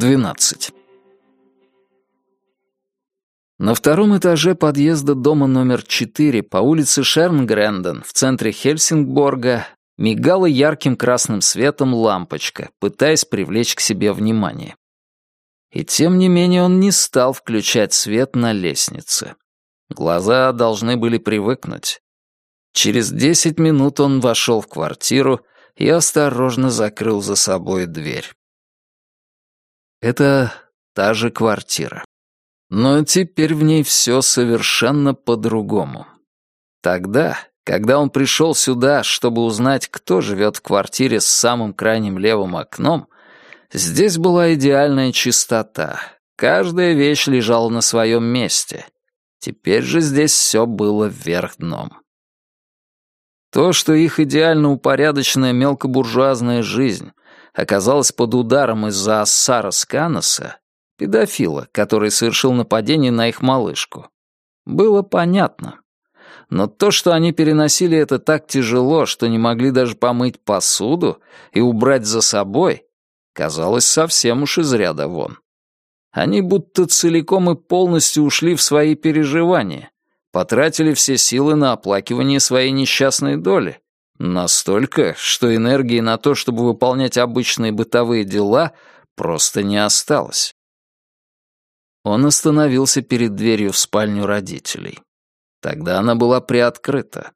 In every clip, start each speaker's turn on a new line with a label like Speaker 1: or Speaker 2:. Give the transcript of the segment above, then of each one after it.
Speaker 1: 12. На втором этаже подъезда дома номер 4 по улице Шернгренден в центре Хельсингборга мигала ярким красным светом лампочка, пытаясь привлечь к себе внимание. И тем не менее он не стал включать свет на лестнице. Глаза должны были привыкнуть. Через десять минут он вошел в квартиру и осторожно закрыл за собой дверь. Это та же квартира. Но теперь в ней все совершенно по-другому. Тогда, когда он пришел сюда, чтобы узнать, кто живет в квартире с самым крайним левым окном, здесь была идеальная чистота. Каждая вещь лежала на своем месте. Теперь же здесь все было вверх дном. То, что их идеально упорядоченная мелкобуржуазная жизнь оказалась под ударом из-за Ассара Сканоса, педофила, который совершил нападение на их малышку, было понятно. Но то, что они переносили это так тяжело, что не могли даже помыть посуду и убрать за собой, казалось совсем уж из ряда вон. Они будто целиком и полностью ушли в свои переживания, потратили все силы на оплакивание своей несчастной доли. Настолько, что энергии на то, чтобы выполнять обычные бытовые дела, просто не осталось. Он остановился перед дверью в спальню родителей. Тогда она была приоткрыта.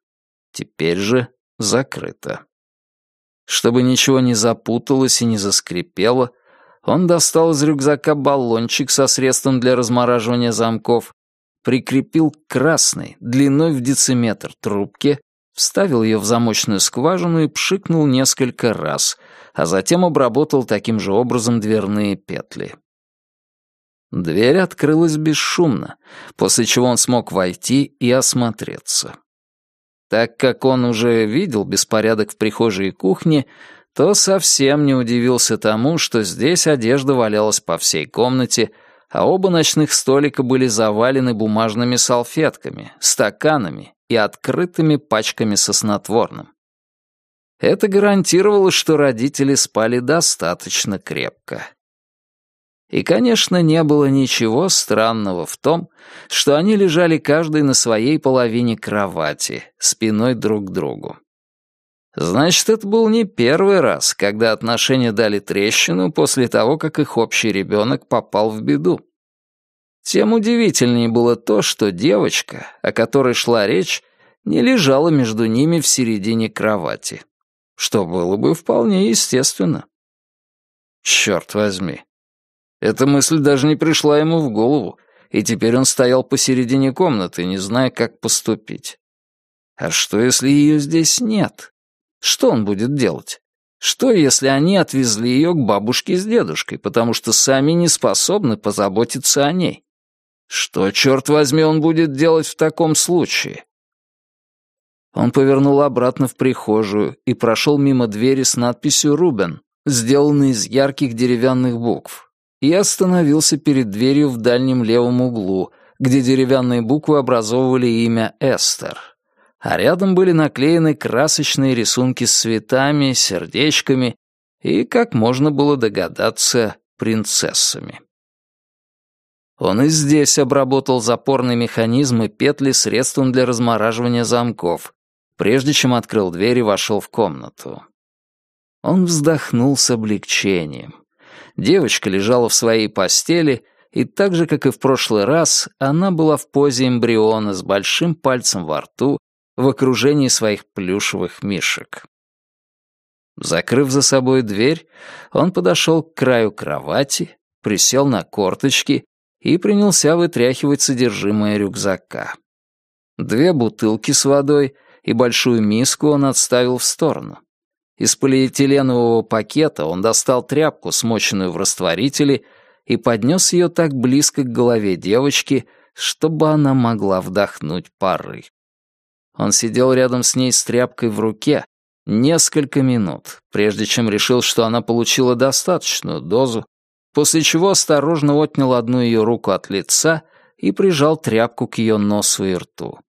Speaker 1: Теперь же закрыта. Чтобы ничего не запуталось и не заскрипело, он достал из рюкзака баллончик со средством для размораживания замков, прикрепил к красной, длиной в дециметр, трубке, вставил ее в замочную скважину и пшикнул несколько раз, а затем обработал таким же образом дверные петли. Дверь открылась бесшумно, после чего он смог войти и осмотреться. Так как он уже видел беспорядок в прихожей и кухне, то совсем не удивился тому, что здесь одежда валялась по всей комнате, а оба ночных столика были завалены бумажными салфетками, стаканами и открытыми пачками со снотворным. Это гарантировало, что родители спали достаточно крепко. И, конечно, не было ничего странного в том, что они лежали каждый на своей половине кровати, спиной друг к другу. Значит, это был не первый раз, когда отношения дали трещину после того, как их общий ребенок попал в беду. Тем удивительнее было то, что девочка, о которой шла речь, не лежала между ними в середине кровати, что было бы вполне естественно. Черт возьми, эта мысль даже не пришла ему в голову, и теперь он стоял посередине комнаты, не зная, как поступить. А что, если ее здесь нет? Что он будет делать? Что, если они отвезли ее к бабушке с дедушкой, потому что сами не способны позаботиться о ней? Что, черт возьми, он будет делать в таком случае? Он повернул обратно в прихожую и прошел мимо двери с надписью «Рубен», сделанной из ярких деревянных букв и остановился перед дверью в дальнем левом углу, где деревянные буквы образовывали имя Эстер. А рядом были наклеены красочные рисунки с цветами, сердечками и, как можно было догадаться, принцессами. Он и здесь обработал запорный механизм и петли средством для размораживания замков, прежде чем открыл дверь и вошел в комнату. Он вздохнул с облегчением. Девочка лежала в своей постели, и так же, как и в прошлый раз, она была в позе эмбриона с большим пальцем во рту в окружении своих плюшевых мишек. Закрыв за собой дверь, он подошел к краю кровати, присел на корточки и принялся вытряхивать содержимое рюкзака. Две бутылки с водой и большую миску он отставил в сторону. Из полиэтиленового пакета он достал тряпку, смоченную в растворителе, и поднес ее так близко к голове девочки, чтобы она могла вдохнуть пары. Он сидел рядом с ней с тряпкой в руке несколько минут, прежде чем решил, что она получила достаточную дозу, после чего осторожно отнял одну ее руку от лица и прижал тряпку к ее носу и рту.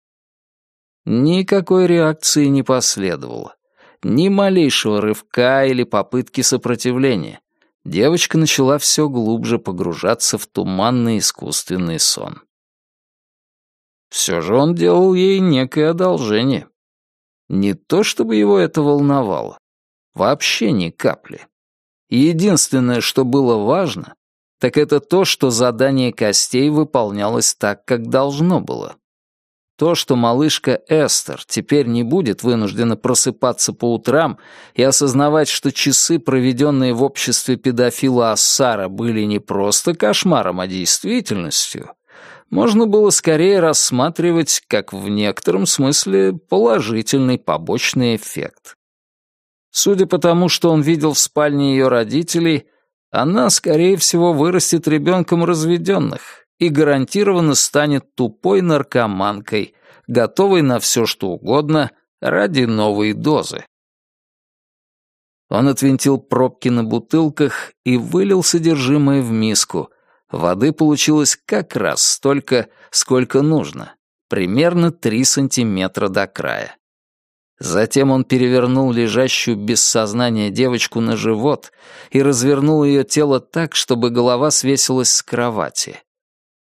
Speaker 1: Никакой реакции не последовало. Ни малейшего рывка или попытки сопротивления. девочка начала все глубже погружаться в туманный искусственный сон. Все же он делал ей некое одолжение. Не то чтобы его это волновало. Вообще ни капли. Единственное, что было важно, так это то, что задание костей выполнялось так, как должно было. То, что малышка Эстер теперь не будет вынуждена просыпаться по утрам и осознавать, что часы, проведенные в обществе педофила Ассара, были не просто кошмаром, а действительностью, можно было скорее рассматривать как в некотором смысле положительный побочный эффект. Судя по тому, что он видел в спальне ее родителей, она, скорее всего, вырастет ребенком разведенных, и гарантированно станет тупой наркоманкой, готовой на все что угодно ради новой дозы. Он отвинтил пробки на бутылках и вылил содержимое в миску. Воды получилось как раз столько, сколько нужно, примерно три сантиметра до края. Затем он перевернул лежащую без сознания девочку на живот и развернул ее тело так, чтобы голова свесилась с кровати.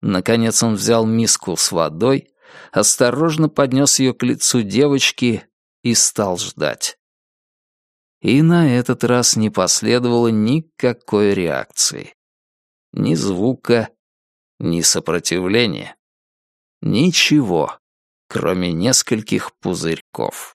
Speaker 1: Наконец он взял миску с водой, осторожно поднес ее к лицу девочки и стал ждать. И на этот раз не последовало никакой реакции. Ни звука, ни сопротивления. Ничего, кроме нескольких пузырьков.